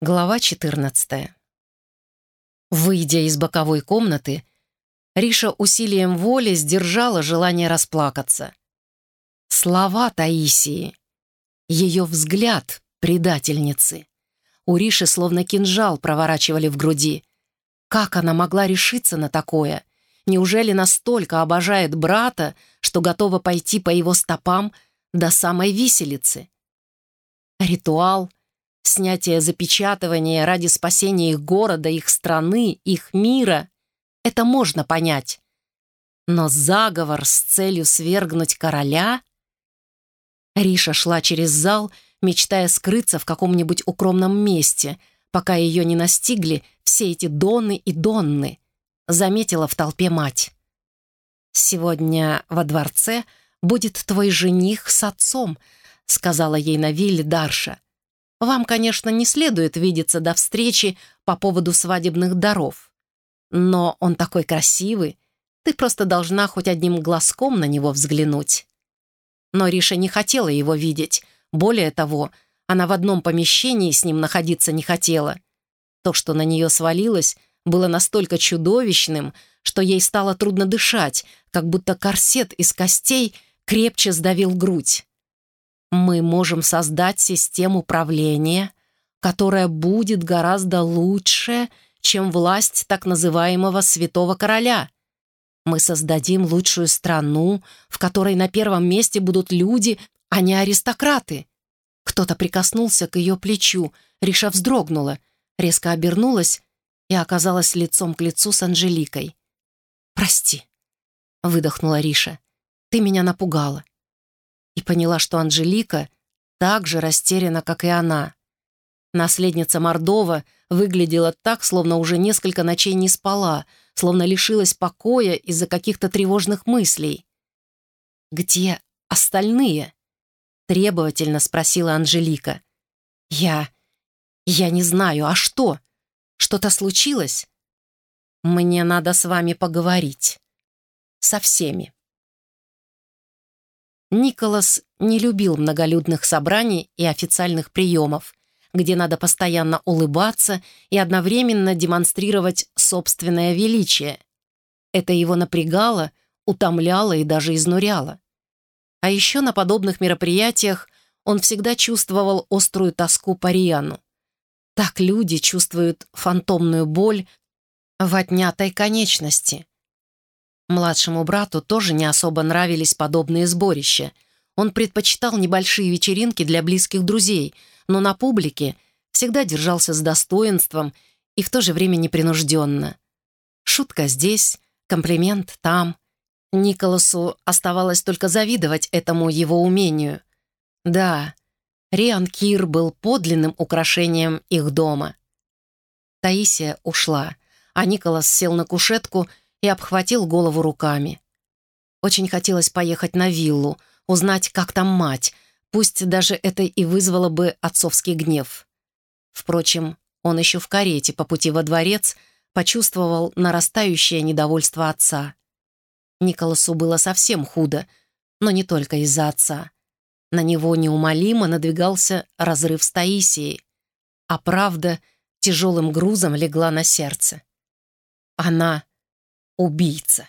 Глава 14. Выйдя из боковой комнаты, Риша усилием воли сдержала желание расплакаться. Слова Таисии, ее взгляд предательницы. У Риши словно кинжал проворачивали в груди. Как она могла решиться на такое? Неужели настолько обожает брата, что готова пойти по его стопам до самой виселицы? Ритуал — снятие запечатывания ради спасения их города, их страны, их мира — это можно понять. Но заговор с целью свергнуть короля? Риша шла через зал, мечтая скрыться в каком-нибудь укромном месте, пока ее не настигли все эти доны и донны, заметила в толпе мать. «Сегодня во дворце будет твой жених с отцом», — сказала ей на вилле Дарша. Вам, конечно, не следует видеться до встречи по поводу свадебных даров. Но он такой красивый, ты просто должна хоть одним глазком на него взглянуть. Но Риша не хотела его видеть. Более того, она в одном помещении с ним находиться не хотела. То, что на нее свалилось, было настолько чудовищным, что ей стало трудно дышать, как будто корсет из костей крепче сдавил грудь мы можем создать систему правления, которая будет гораздо лучше, чем власть так называемого святого короля. Мы создадим лучшую страну, в которой на первом месте будут люди, а не аристократы. Кто-то прикоснулся к ее плечу, Риша вздрогнула, резко обернулась и оказалась лицом к лицу с Анжеликой. «Прости», — выдохнула Риша, — «ты меня напугала и поняла, что Анжелика так же растеряна, как и она. Наследница Мордова выглядела так, словно уже несколько ночей не спала, словно лишилась покоя из-за каких-то тревожных мыслей. «Где остальные?» — требовательно спросила Анжелика. «Я... я не знаю, а что? Что-то случилось?» «Мне надо с вами поговорить. Со всеми». Николас не любил многолюдных собраний и официальных приемов, где надо постоянно улыбаться и одновременно демонстрировать собственное величие. Это его напрягало, утомляло и даже изнуряло. А еще на подобных мероприятиях он всегда чувствовал острую тоску по Риану. Так люди чувствуют фантомную боль в отнятой конечности, Младшему брату тоже не особо нравились подобные сборища. Он предпочитал небольшие вечеринки для близких друзей, но на публике всегда держался с достоинством и в то же время непринужденно. Шутка здесь, комплимент там. Николасу оставалось только завидовать этому его умению. Да, Риан Кир был подлинным украшением их дома. Таисия ушла, а Николас сел на кушетку и обхватил голову руками. Очень хотелось поехать на виллу, узнать, как там мать, пусть даже это и вызвало бы отцовский гнев. Впрочем, он еще в карете по пути во дворец почувствовал нарастающее недовольство отца. Николасу было совсем худо, но не только из-за отца. На него неумолимо надвигался разрыв с Таисией, а правда тяжелым грузом легла на сердце. Она убийца.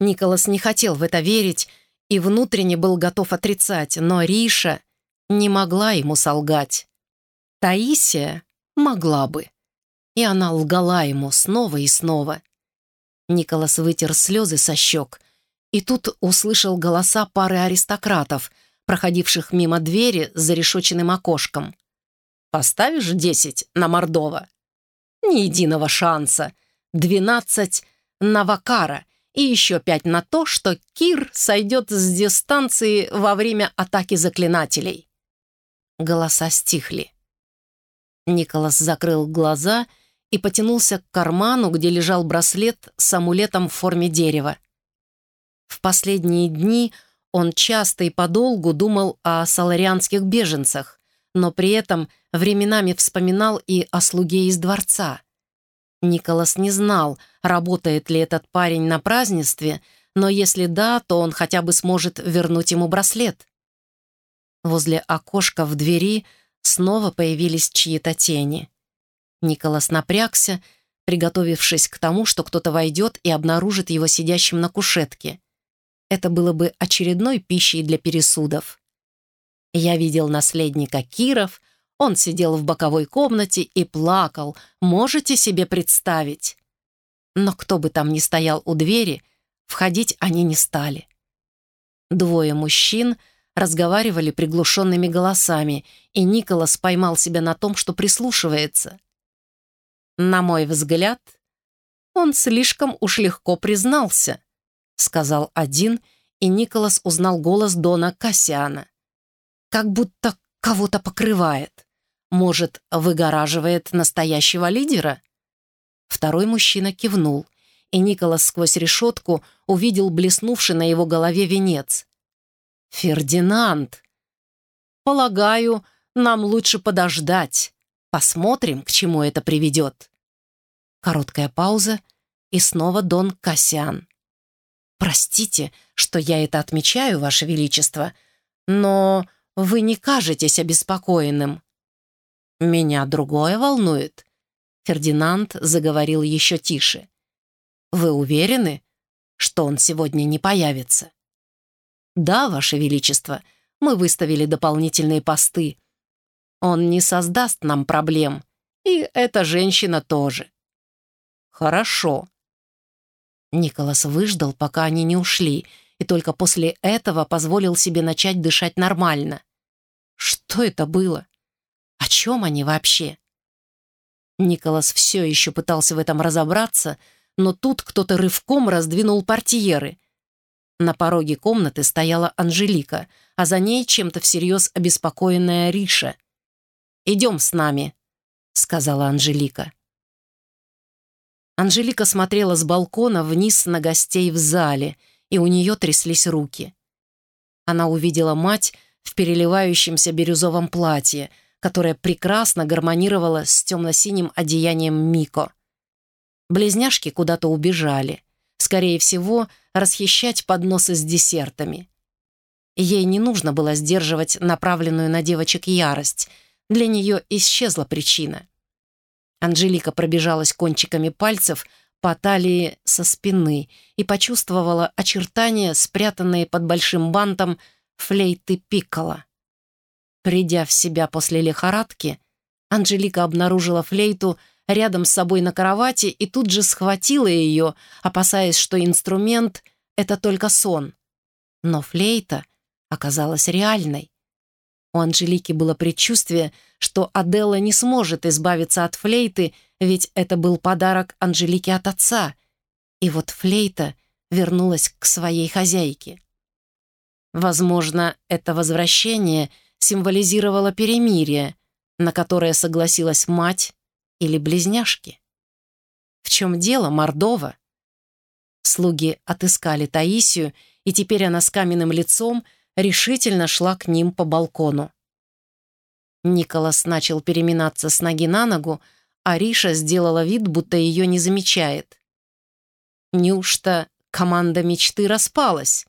Николас не хотел в это верить и внутренне был готов отрицать, но Риша не могла ему солгать. Таисия могла бы. И она лгала ему снова и снова. Николас вытер слезы со щек и тут услышал голоса пары аристократов, проходивших мимо двери с зарешоченным окошком. «Поставишь десять на Мордова?» «Ни единого шанса. Двенадцать Навакара и еще пять на то, что Кир сойдет с дистанции во время атаки заклинателей. Голоса стихли. Николас закрыл глаза и потянулся к карману, где лежал браслет с амулетом в форме дерева. В последние дни он часто и подолгу думал о саларианских беженцах, но при этом временами вспоминал и о слуге из дворца — Николас не знал, работает ли этот парень на празднестве, но если да, то он хотя бы сможет вернуть ему браслет. Возле окошка в двери Снова появились чьи-то тени. Николас напрягся, приготовившись к тому, что кто-то войдет и обнаружит его сидящим на кушетке. Это было бы очередной пищей для пересудов. Я видел наследника Киров, он сидел в боковой комнате и плакал, можете себе представить. Но кто бы там ни стоял у двери, входить они не стали. Двое мужчин разговаривали приглушенными голосами, и Николас поймал себя на том, что прислушивается. «На мой взгляд, он слишком уж легко признался», — сказал один, и Николас узнал голос Дона Кассиана. «Как будто кого-то покрывает. Может, выгораживает настоящего лидера?» Второй мужчина кивнул, и Николас сквозь решетку увидел блеснувший на его голове венец. «Фердинанд!» «Полагаю, нам лучше подождать. Посмотрим, к чему это приведет». Короткая пауза, и снова Дон Кассиан. «Простите, что я это отмечаю, Ваше Величество, но вы не кажетесь обеспокоенным». «Меня другое волнует», Фердинанд заговорил еще тише. «Вы уверены, что он сегодня не появится?» «Да, Ваше Величество, мы выставили дополнительные посты. Он не создаст нам проблем, и эта женщина тоже». «Хорошо». Николас выждал, пока они не ушли, и только после этого позволил себе начать дышать нормально. Что это было? О чем они вообще? Николас все еще пытался в этом разобраться, но тут кто-то рывком раздвинул портьеры. На пороге комнаты стояла Анжелика, а за ней чем-то всерьез обеспокоенная Риша. «Идем с нами», — сказала Анжелика. Анжелика смотрела с балкона вниз на гостей в зале, и у нее тряслись руки. Она увидела мать в переливающемся бирюзовом платье — которая прекрасно гармонировала с темно-синим одеянием Мико. Близняшки куда-то убежали. Скорее всего, расхищать подносы с десертами. Ей не нужно было сдерживать направленную на девочек ярость. Для нее исчезла причина. Анжелика пробежалась кончиками пальцев по талии со спины и почувствовала очертания, спрятанные под большим бантом флейты пиккола. Придя в себя после лихорадки, Анжелика обнаружила флейту рядом с собой на кровати и тут же схватила ее, опасаясь, что инструмент — это только сон. Но флейта оказалась реальной. У Анжелики было предчувствие, что Аделла не сможет избавиться от флейты, ведь это был подарок Анжелике от отца. И вот флейта вернулась к своей хозяйке. Возможно, это возвращение — символизировало перемирие, на которое согласилась мать или близняшки. В чем дело, Мордова? Слуги отыскали Таисию, и теперь она с каменным лицом решительно шла к ним по балкону. Николас начал переминаться с ноги на ногу, а Риша сделала вид, будто ее не замечает. Неужто команда мечты распалась?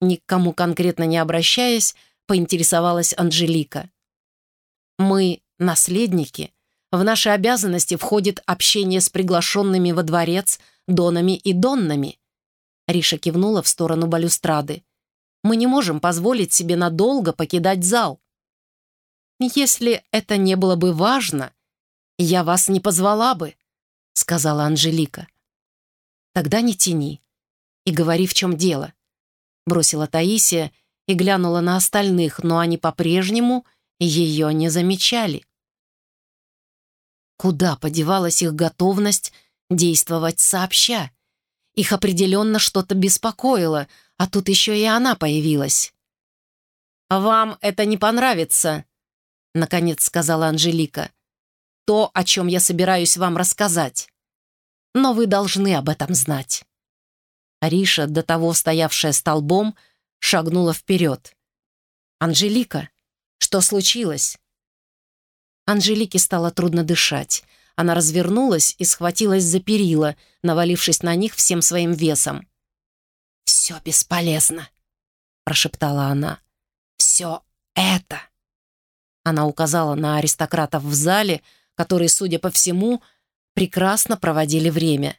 Ни к кому конкретно не обращаясь, поинтересовалась Анжелика. «Мы наследники. В наши обязанности входит общение с приглашенными во дворец донами и доннами». Риша кивнула в сторону балюстрады. «Мы не можем позволить себе надолго покидать зал. Если это не было бы важно, я вас не позвала бы», — сказала Анжелика. «Тогда не тяни и говори, в чем дело», — бросила Таисия и глянула на остальных, но они по-прежнему ее не замечали. Куда подевалась их готовность действовать сообща? Их определенно что-то беспокоило, а тут еще и она появилась. «Вам это не понравится», — наконец сказала Анжелика. «То, о чем я собираюсь вам рассказать. Но вы должны об этом знать». Ариша, до того стоявшая столбом, — шагнула вперед. «Анжелика, что случилось?» Анжелике стало трудно дышать. Она развернулась и схватилась за перила, навалившись на них всем своим весом. «Все бесполезно», — прошептала она. «Все это Она указала на аристократов в зале, которые, судя по всему, прекрасно проводили время.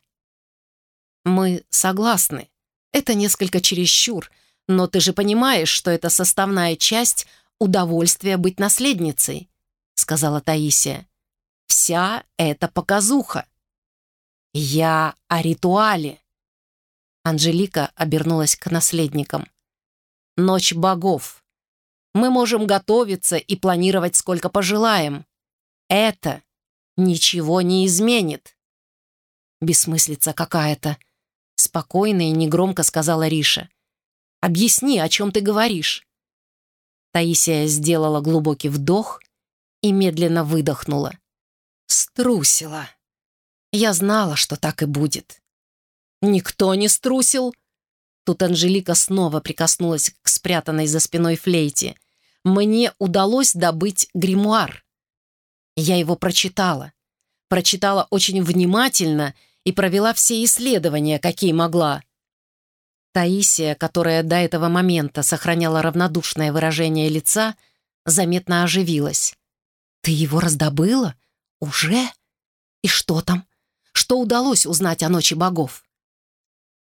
«Мы согласны. Это несколько чересчур, но ты же понимаешь, что это составная часть удовольствия быть наследницей», — сказала Таисия. «Вся эта показуха». «Я о ритуале». Анжелика обернулась к наследникам. «Ночь богов. Мы можем готовиться и планировать сколько пожелаем. Это ничего не изменит». «Бессмыслица какая-то», — спокойно и негромко сказала Риша. «Объясни, о чем ты говоришь». Таисия сделала глубокий вдох и медленно выдохнула. «Струсила. Я знала, что так и будет». «Никто не струсил!» Тут Анжелика снова прикоснулась к спрятанной за спиной флейте. «Мне удалось добыть гримуар. Я его прочитала. Прочитала очень внимательно и провела все исследования, какие могла. Таисия, которая до этого момента сохраняла равнодушное выражение лица, заметно оживилась. «Ты его раздобыла? Уже? И что там? Что удалось узнать о ночи богов?»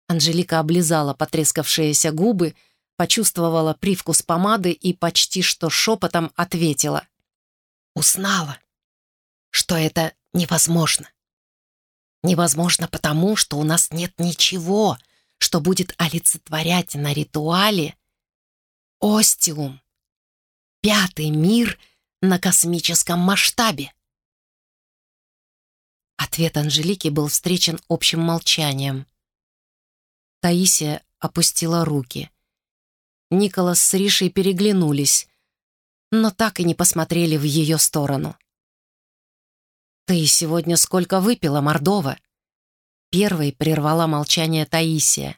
Анжелика облизала потрескавшиеся губы, почувствовала привкус помады и почти что шепотом ответила. «Узнала, что это невозможно. Невозможно потому, что у нас нет ничего, что будет олицетворять на ритуале Остиум, пятый мир на космическом масштабе. Ответ Анжелики был встречен общим молчанием. Таисия опустила руки. Николас с Ришей переглянулись, но так и не посмотрели в ее сторону. «Ты сегодня сколько выпила, Мордова?» Первой прервала молчание Таисия.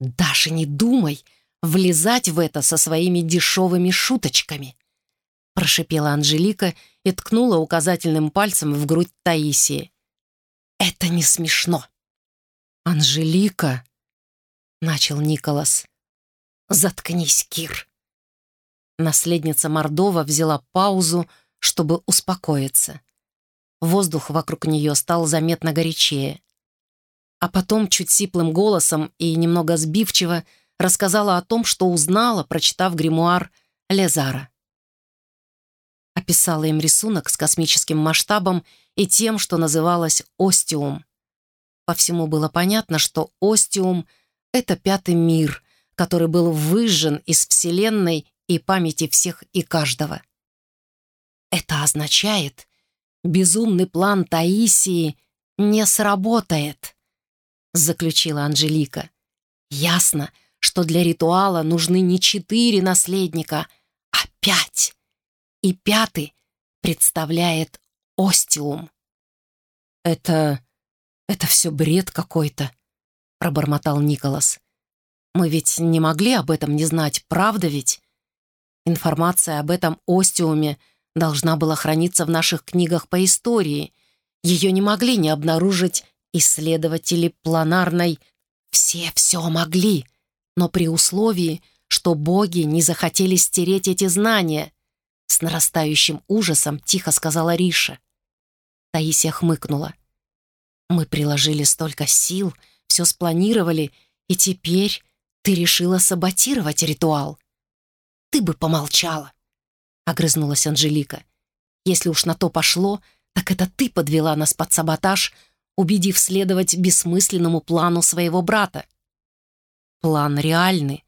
«Даже не думай влезать в это со своими дешевыми шуточками!» прошипела Анжелика и ткнула указательным пальцем в грудь Таисии. «Это не смешно!» «Анжелика!» — начал Николас. «Заткнись, Кир!» Наследница Мордова взяла паузу, чтобы успокоиться. Воздух вокруг нее стал заметно горячее. А потом чуть сиплым голосом и немного сбивчиво рассказала о том, что узнала, прочитав гримуар Лезара. Описала им рисунок с космическим масштабом и тем, что называлось «Остиум». По всему было понятно, что Остиум — это пятый мир, который был выжжен из Вселенной и памяти всех и каждого. Это означает, безумный план Таисии не сработает, заключила Анжелика. Ясно, что для ритуала нужны не четыре наследника, а пять. И пятый представляет Остиум. Это... это все бред какой-то, пробормотал Николас. Мы ведь не могли об этом не знать, правда ведь? Информация об этом Остиуме — должна была храниться в наших книгах по истории. Ее не могли не обнаружить исследователи планарной. Все все могли, но при условии, что боги не захотели стереть эти знания. С нарастающим ужасом тихо сказала Риша. Таисия хмыкнула. «Мы приложили столько сил, все спланировали, и теперь ты решила саботировать ритуал. Ты бы помолчала огрызнулась Анжелика. «Если уж на то пошло, так это ты подвела нас под саботаж, убедив следовать бессмысленному плану своего брата. План реальный.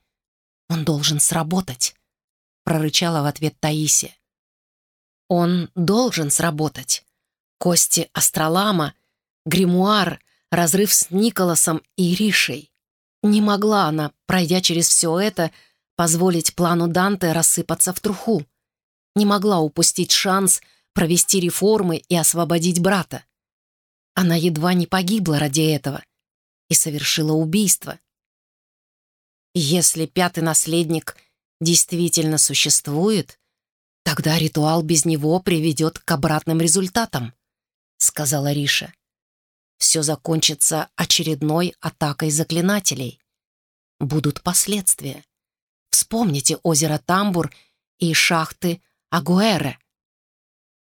Он должен сработать», — прорычала в ответ Таисия. «Он должен сработать. Кости Астролама, гримуар, разрыв с Николасом и Ришей. Не могла она, пройдя через все это, позволить плану Данте рассыпаться в труху не могла упустить шанс провести реформы и освободить брата. Она едва не погибла ради этого и совершила убийство. Если пятый наследник действительно существует, тогда ритуал без него приведет к обратным результатам, сказала Риша. Все закончится очередной атакой заклинателей. Будут последствия. Вспомните озеро Тамбур и шахты Агуэре.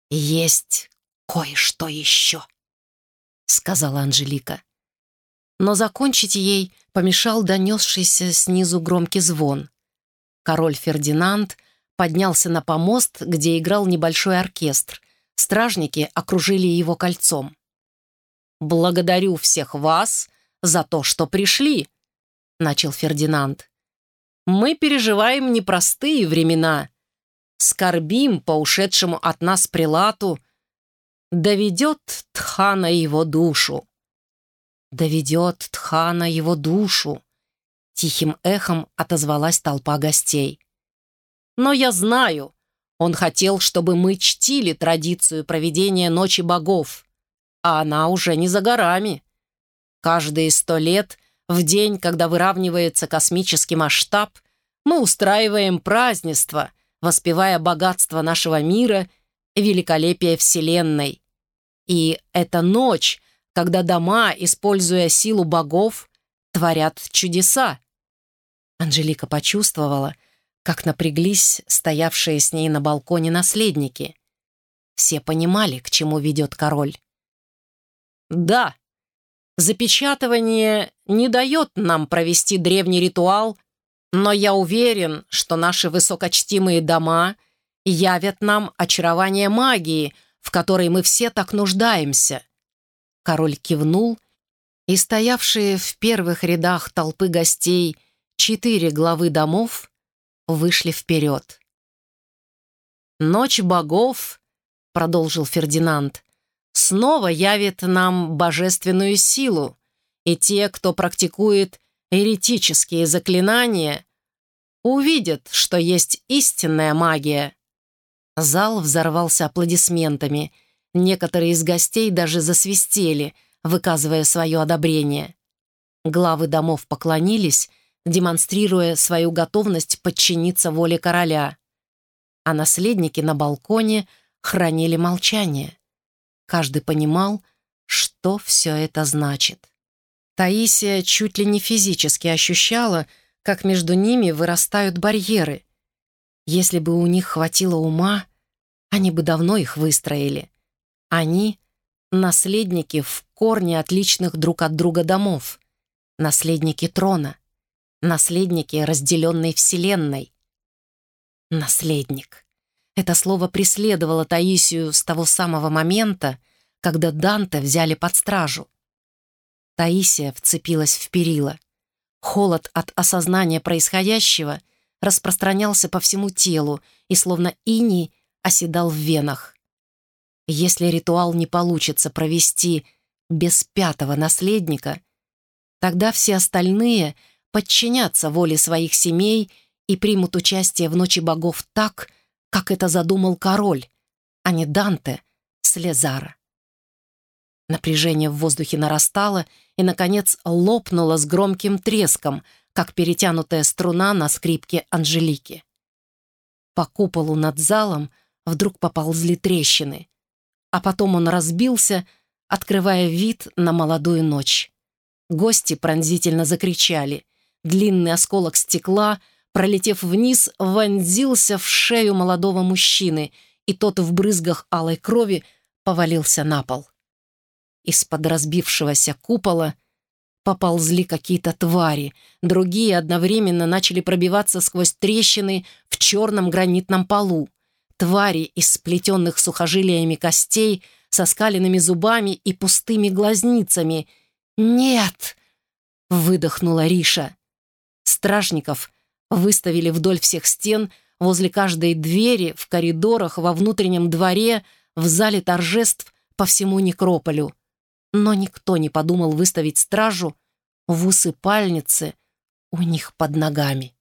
«Есть кое-что еще», — сказала Анжелика. Но закончить ей помешал донесшийся снизу громкий звон. Король Фердинанд поднялся на помост, где играл небольшой оркестр. Стражники окружили его кольцом. «Благодарю всех вас за то, что пришли», — начал Фердинанд. «Мы переживаем непростые времена. Скорбим по ушедшему от нас прилату. Доведет Тхана его душу». «Доведет Тхана его душу», — тихим эхом отозвалась толпа гостей. «Но я знаю, он хотел, чтобы мы чтили традицию проведения Ночи богов, а она уже не за горами. Каждые сто лет, в день, когда выравнивается космический масштаб, мы устраиваем празднество, воспевая богатство нашего мира, великолепие Вселенной. И эта ночь, когда дома, используя силу богов, творят чудеса. Анжелика почувствовала, как напряглись стоявшие с ней на балконе наследники. Все понимали, к чему ведет король. «Да», Запечатывание не дает нам провести древний ритуал, но я уверен, что наши высокочтимые дома явят нам очарование магии, в которой мы все так нуждаемся». Король кивнул, и стоявшие в первых рядах толпы гостей четыре главы домов вышли вперед. «Ночь богов», — продолжил Фердинанд, снова явит нам божественную силу, и те, кто практикует еретические заклинания, увидят, что есть истинная магия. Зал взорвался аплодисментами. Некоторые из гостей даже засвистели, выказывая свое одобрение. Главы домов поклонились, демонстрируя свою готовность подчиниться воле короля. А наследники на балконе хранили молчание. Каждый понимал, что все это значит. Таисия чуть ли не физически ощущала, как между ними вырастают барьеры. Если бы у них хватило ума, они бы давно их выстроили. Они — наследники в корне отличных друг от друга домов, наследники трона, наследники разделенной вселенной. Наследник. Это слово преследовало Таисию с того самого момента, когда Данте взяли под стражу. Таисия вцепилась в перила. Холод от осознания происходящего распространялся по всему телу и словно иней оседал в венах. Если ритуал не получится провести без пятого наследника, тогда все остальные подчинятся воле своих семей и примут участие в Ночи богов так, как это задумал король, а не Данте с Лезара. Напряжение в воздухе нарастало и, наконец, лопнуло с громким треском, как перетянутая струна на скрипке Анжелики. По куполу над залом вдруг поползли трещины, а потом он разбился, открывая вид на молодую ночь. Гости пронзительно закричали. Длинный осколок стекла — пролетев вниз, вонзился в шею молодого мужчины, и тот в брызгах алой крови повалился на пол. Из-под разбившегося купола поползли какие-то твари, другие одновременно начали пробиваться сквозь трещины в черном гранитном полу. Твари из сплетенных сухожилиями костей, со скаленными зубами и пустыми глазницами. «Нет!» — выдохнула Риша. Стражников выставили вдоль всех стен, возле каждой двери, в коридорах, во внутреннем дворе, в зале торжеств по всему некрополю. Но никто не подумал выставить стражу в усыпальнице у них под ногами.